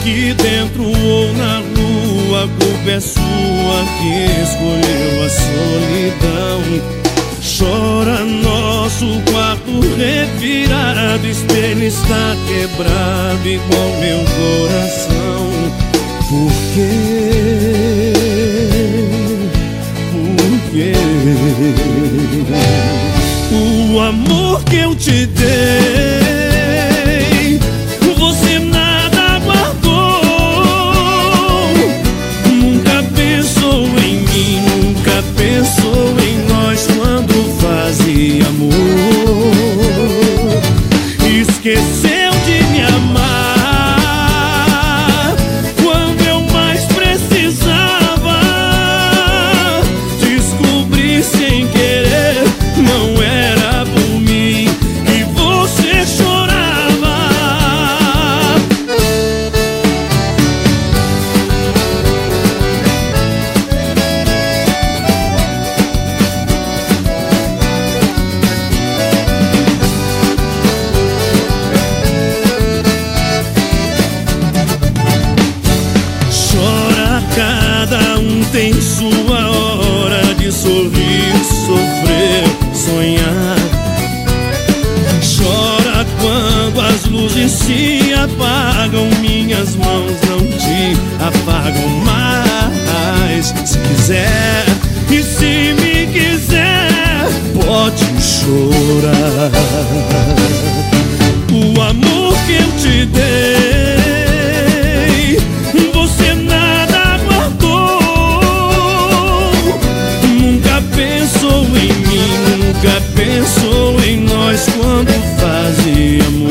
aqui dentro ou na rua, a culpa é sua que escolheu a solidão. Chora nosso quarto revirado, espelho está quebrado igual meu coração. Por quê? Por quê? O amor que eu te dei tem sua hora de sorrir, sofrer, sonhar. Chora quando as luzes se apagam, minhas mãos não te apagam mais. Se quiser e se me quiser, pode chorar. Pensou em nós quando fazia amor.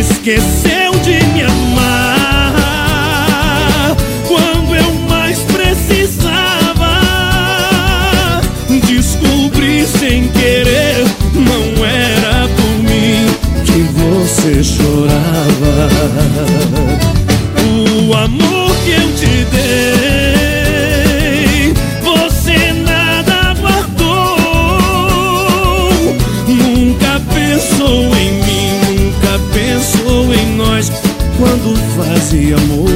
Esqueceu fazia amor.